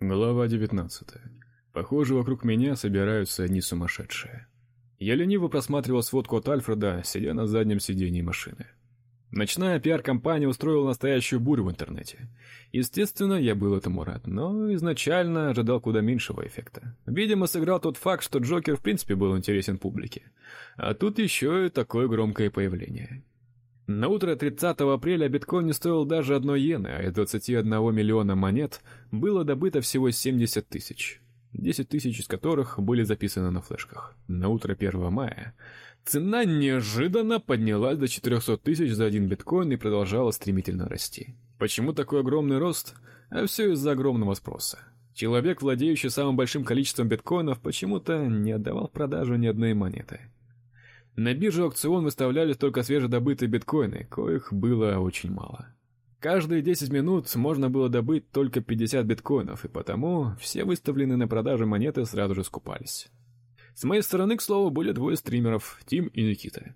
Глава 19. Похоже, вокруг меня собираются одни сумасшедшие. Я лениво просматривал сводку от Альфреда, сидя на заднем сидении машины. Ночная пиар-компания устроила настоящую бурю в интернете. Естественно, я был этому рад, но изначально ожидал куда меньшего эффекта. Видимо, сыграл тот факт, что Джокер в принципе был интересен публике. А тут еще и такое громкое появление. На утро 30 апреля биткоин не стоил даже одной иены, а из 21 миллиона монет было добыто всего 70 тысяч. 10 тысяч из которых были записаны на флешках. На утро 1 мая цена неожиданно поднялась до 400 тысяч за один биткоин и продолжала стремительно расти. Почему такой огромный рост? А все из-за огромного спроса. Человек, владеющий самым большим количеством биткоинов, почему-то не отдавал в продажу ни одной монеты. На бирже аукцион выставляли только свежедобытые биткоины, коих было очень мало. Каждые 10 минут можно было добыть только 50 биткоинов, и потому все выставленные на продажу монеты сразу же скупались. С моей стороны, к слову, были двое стримеров, Тим и Никита.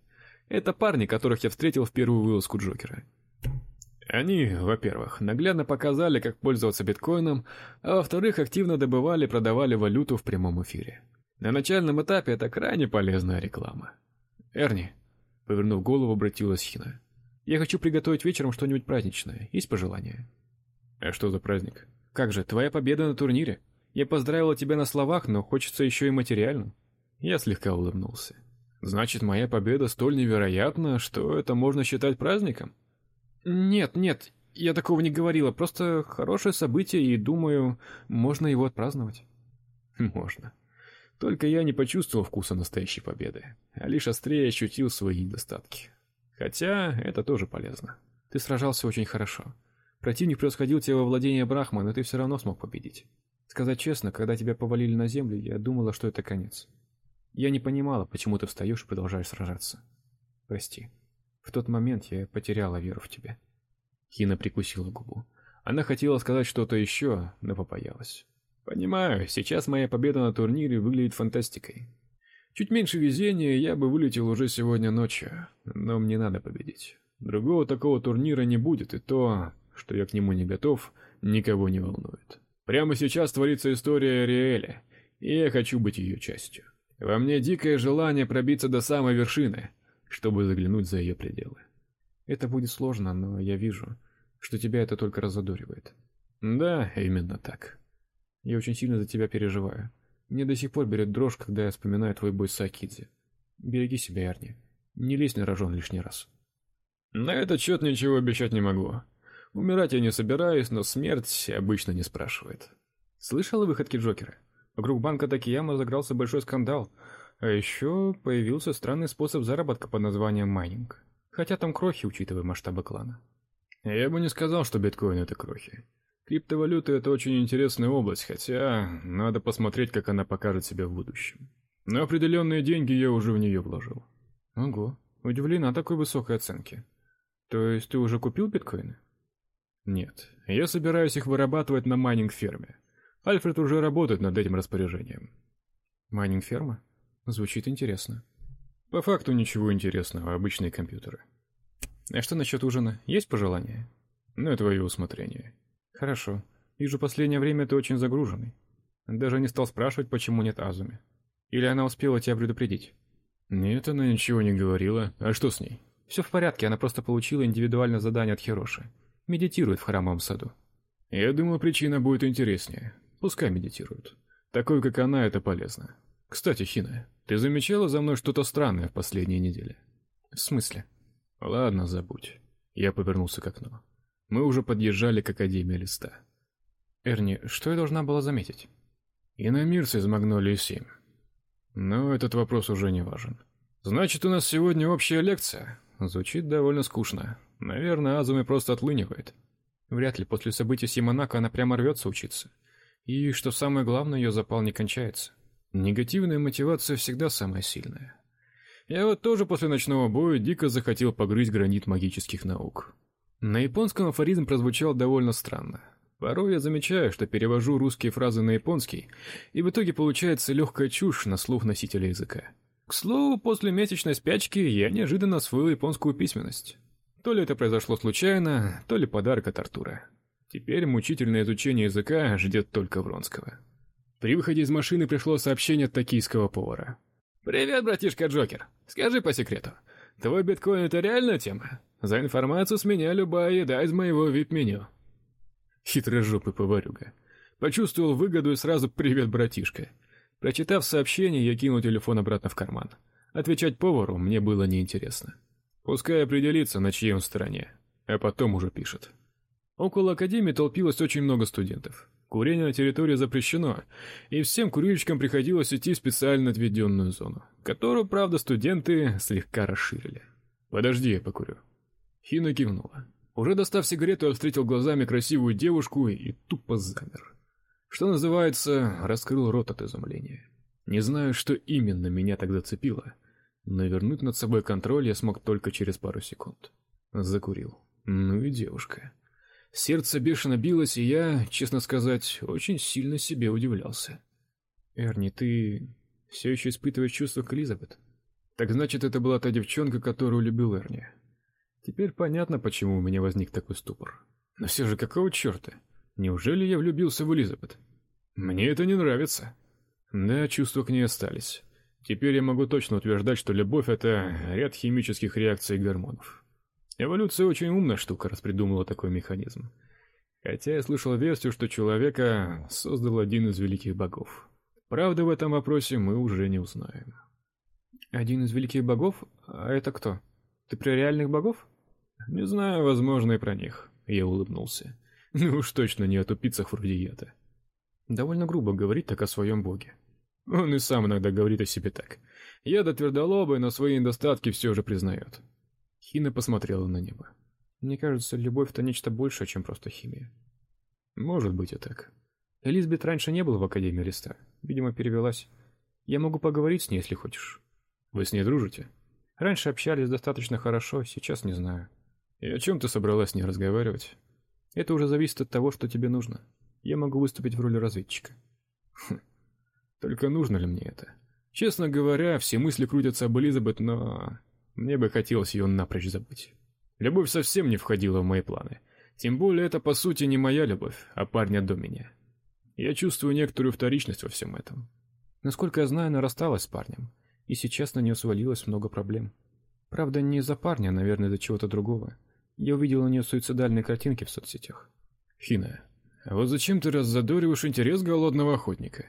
Это парни, которых я встретил в первую вылазку Джокера. Они, во-первых, наглядно показали, как пользоваться биткоином, а во-вторых, активно добывали и продавали валюту в прямом эфире. На начальном этапе это крайне полезная реклама. Эрни, повернув голову, обратилась Хина. Я хочу приготовить вечером что-нибудь праздничное. Есть пожелания? А что за праздник? Как же, твоя победа на турнире. Я поздравила тебя на словах, но хочется еще и материально. Я слегка улыбнулся. Значит, моя победа столь невероятна, что это можно считать праздником? Нет, нет, я такого не говорила, просто хорошее событие, и думаю, можно его отпраздновать. Можно. Только я не почувствовал вкуса настоящей победы, а лишь острее ощутил свои недостатки. Хотя это тоже полезно. Ты сражался очень хорошо. Противник превосходил тебя во владении Брахма, но ты все равно смог победить. Сказать честно, когда тебя повалили на землю, я думала, что это конец. Я не понимала, почему ты встаешь и продолжаешь сражаться. Прости. В тот момент я потеряла веру в тебя. Хина прикусила губу. Она хотела сказать что-то еще, но побоялась. Понимаю, сейчас моя победа на турнире выглядит фантастикой. Чуть меньше везения, я бы вылетел уже сегодня ночью, но мне надо победить. Другого такого турнира не будет, и то, что я к нему не готов, никого не волнует. Прямо сейчас творится история Ариэля, и я хочу быть ее частью. Во мне дикое желание пробиться до самой вершины, чтобы заглянуть за ее пределы. Это будет сложно, но я вижу, что тебя это только разодоривает. Да, именно так. Я очень сильно за тебя переживаю. Мне до сих пор берет дрожь, когда я вспоминаю твой бой с Акидзе. Береги себя, Арни. Не лезь на рожон лишний раз. На этот счет ничего обещать не могу. Умирать я не собираюсь, но смерть обычно не спрашивает. Слышал о выходке Джокера? Вокруг банка Такияма разыгрался большой скандал. А еще появился странный способ заработка под названием майнинг. Хотя там крохи, учитывая масштабы клана. Я бы не сказал, что биткоин это крохи. Криптовалюта это очень интересная область, хотя надо посмотреть, как она покажет себя в будущем. Но определенные деньги я уже в нее вложил. Ого, удивлена такой высокой оценке. То есть ты уже купил биткоины? Нет, я собираюсь их вырабатывать на майнинг-ферме. Альфред уже работает над этим распоряжением. Майнинг-ферма? Звучит интересно. По факту ничего интересного, обычные компьютеры. А что насчет ужина? Есть пожелания? На твое усмотрение. Хорошо. Вижу, последнее время ты очень загруженный. Даже не стал спрашивать, почему нет Азуми. Или она успела тебя предупредить? Нет, она ничего не говорила. А что с ней? Все в порядке, она просто получила индивидуальное задание от Хироши. Медитирует в храмовом саду. Я думаю, причина будет интереснее. Пускай медитирует. Такой, как она, это полезно. Кстати, Хина, ты замечала за мной что-то странное в последние недели? В смысле? Ладно, забудь. Я повернулся к окну. Мы уже подъезжали к Академии Листа. Эрни, что я должна была заметить? Иномирцы из Магнолии 7. Но этот вопрос уже не важен. Значит, у нас сегодня общая лекция. Звучит довольно скучно. Наверное, Азуми просто отлынивает. Вряд ли после событий Симонако она прямо рвется учиться. И что самое главное, ее запал не кончается. Негативная мотивация всегда самая сильная. Я вот тоже после ночного боя дико захотел погрызть гранит магических наук. На японском афоризм прозвучал довольно странно. Порой я замечаю, что перевожу русские фразы на японский, и в итоге получается легкая чушь на слух носителя языка. К слову, после месячной спячки я неожиданно освоил японскую письменность. То ли это произошло случайно, то ли подарок от Артура. Теперь мучительное изучение языка ждет только Вронского. При выходе из машины пришло сообщение от токийского повара. Привет, братишка Джокер. Скажи по секрету, твой биткоин это реальная тема? За информацию с меня любая еда из моего вип-меню. Хитрожопый поварюга. Почувствовал выгоду и сразу привет, братишка. Прочитав сообщение, я кинул телефон обратно в карман. Отвечать повару мне было неинтересно. Пускай определится, на чьей он стороне, а потом уже пишет. Около академии толпилось очень много студентов. Курение на территории запрещено, и всем курильщикам приходилось идти в специально отведенную зону, которую, правда, студенты слегка расширили. Подожди, я покурю. Хина кивнула. Уже достав сигарету, я встретил глазами красивую девушку и тупо замер. Что называется, раскрыл рот от изумления. Не знаю, что именно меня так зацепило, но вернуть над собой контроль я смог только через пару секунд. Закурил. Ну и девушка. Сердце бешено билось, и я, честно сказать, очень сильно себе удивлялся. Эрни, ты все еще испытываешь чувства к Элизабет? Так значит, это была та девчонка, которую любил Эрни. Теперь понятно, почему у меня возник такой ступор. Но все же какого черта? Неужели я влюбился в Элизабет? Мне это не нравится. Да, чувства к ней остались. Теперь я могу точно утверждать, что любовь это ряд химических реакций гормонов. Эволюция очень умная штука, раз придумала такой механизм. Хотя я слышал версию, что человека создал один из великих богов. Правда в этом вопросе мы уже не узнаем. Один из великих богов? А это кто? Ты про реальных богов? Не знаю, возможно, и про них. Я улыбнулся. Ну уж точно не о тупицах вроде я-то. Довольно грубо говорить так о своем боге. Он и сам иногда говорит о себе так. Я до твердолобый, но свои недостатки все же признает. Хина посмотрела на небо. Мне кажется, любовь это нечто большее, чем просто химия. Может быть и так. Элизабет раньше не была в Академии Листа. Видимо, перевелась. Я могу поговорить с ней, если хочешь. Вы с ней дружите? Раньше общались достаточно хорошо, сейчас не знаю. И о чем ты собралась с ней разговаривать? Это уже зависит от того, что тебе нужно. Я могу выступить в роли разведчика. Хм. Только нужно ли мне это? Честно говоря, все мысли крутятся об Элизабет, но мне бы хотелось ее напрочь забыть. Любовь совсем не входила в мои планы. Тем более это по сути не моя любовь, а парня до меня. Я чувствую некоторую вторичность во всем этом. Насколько я знаю, она рассталась с парнем, и сейчас на нее свалилось много проблем. Правда, не из-за парня, а, наверное, из-за чего-то другого. Я увидел у нее суицидальные картинки в соцсетях. Хина, а вот зачем ты раззадориваешь интерес голодного охотника?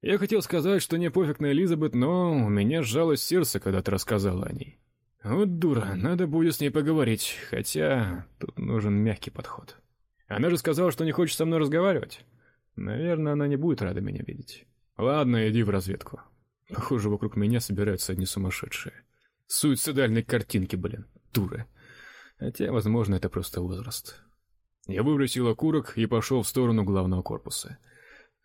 Я хотел сказать, что не пофиг на Элизабет, но у меня сжалось сердце, когда ты рассказала о ней. Вот дура, надо будет с ней поговорить, хотя тут нужен мягкий подход. Она же сказала, что не хочет со мной разговаривать. Наверное, она не будет рада меня видеть. Ладно, иди в разведку. Похоже, вокруг меня собираются одни сумасшедшие. Суицидальные картинки, блин, дура. Хотя, возможно, это просто возраст. Я выбросил окурок и пошел в сторону главного корпуса.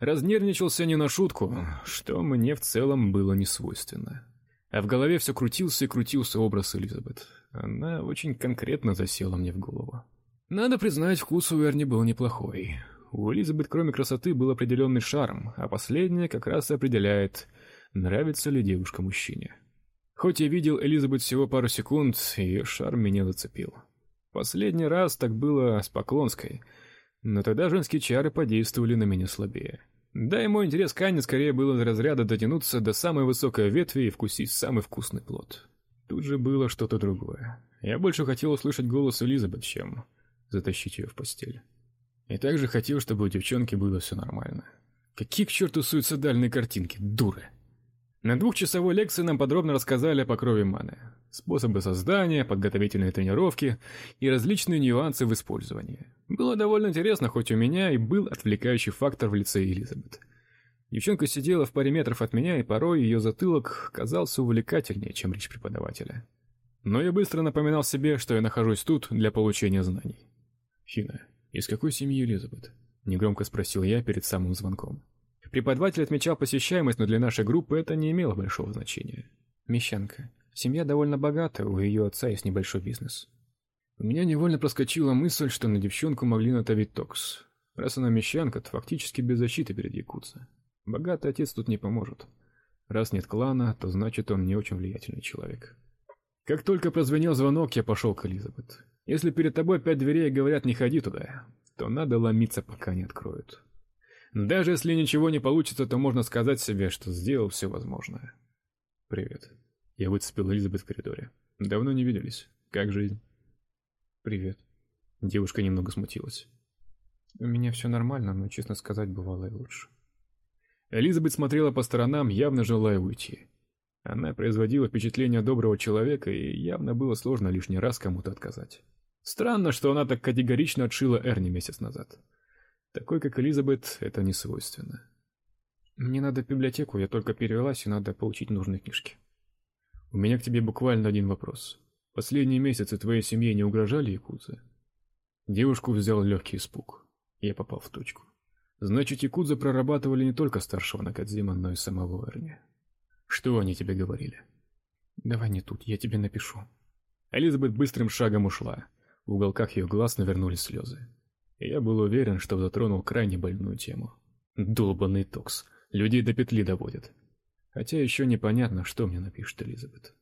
Разнервничался не на шутку, что мне в целом было не свойственно. А в голове все крутился и крутился образ Элизабет. Она очень конкретно засела мне в голову. Надо признать, вкус у Эрни был неплохой. У Элизабет, кроме красоты, был определенный шарм, а последнее как раз и определяет, нравится ли девушка мужчине. Хоть я видел Элизабет всего пару секунд, ее шарм меня зацепил. Последний раз так было с Поклонской, но тогда женские чары подействовали на меня слабее. Да и мой интерес к Анне скорее был из разряда дотянуться до самой высокой ветви и вкусить самый вкусный плод. Тут же было что-то другое. Я больше хотел услышать голос Элизабет, чем затащить ее в постель. И также хотел, чтобы у девчонки было все нормально. Какие к черту суицидальные картинки, дуры! На двухчасовой лекции нам подробно рассказали о покрове маны, способы создания, подготовительные тренировки и различные нюансы в использовании. Было довольно интересно, хоть у меня и был отвлекающий фактор в лице Элизабет. Девчонка сидела в паре метров от меня, и порой ее затылок казался увлекательнее, чем речь преподавателя. Но я быстро напоминал себе, что я нахожусь тут для получения знаний. Хина, из какой семьи Элизабет? негромко спросил я перед самым звонком. Преподаватель отмечал посещаемость, но для нашей группы это не имело большого значения. Мещанка. Семья довольно богата, у ее отца есть небольшой бизнес. У меня невольно проскочила мысль, что на девчонку могли натравить токс. Раз она мещанка, то фактически без защиты перед якутцем. Богатый отец тут не поможет. Раз нет клана, то значит он не очень влиятельный человек. Как только прозвенел звонок, я пошел к Элизабет. Если перед тобой пять дверей говорят: "Не ходи туда", то надо ломиться, пока не откроют. Даже если ничего не получится, то можно сказать себе, что сделал все возможное. Привет. Я выцепил Элизабет в коридоре. Давно не виделись. Как жизнь? Привет. Девушка немного смутилась. У меня все нормально, но, честно сказать, бывало и лучше. Элизабет смотрела по сторонам, явно желая уйти. Она производила впечатление доброго человека, и явно было сложно лишний раз кому-то отказать. Странно, что она так категорично отшила Эрни месяц назад. Такой, как Элизабет, это не свойственно. Мне надо в библиотеку, я только перевелась, и надо получить нужные книжки. У меня к тебе буквально один вопрос. Последние месяцы твоей семье не угрожали якудзы? Девушку взял легкий испуг. Я попал в точку. Значит, якудзы прорабатывали не только старшего Накадзима, но и самого Эрни. Что они тебе говорили? Давай не тут, я тебе напишу. Элизабет быстрым шагом ушла. В уголках ее глаз навернулись слезы. Я был уверен, что затронул крайне больную тему. Долбанный токс. Людей до петли доводят. Хотя еще непонятно, что мне напишет Элизабет.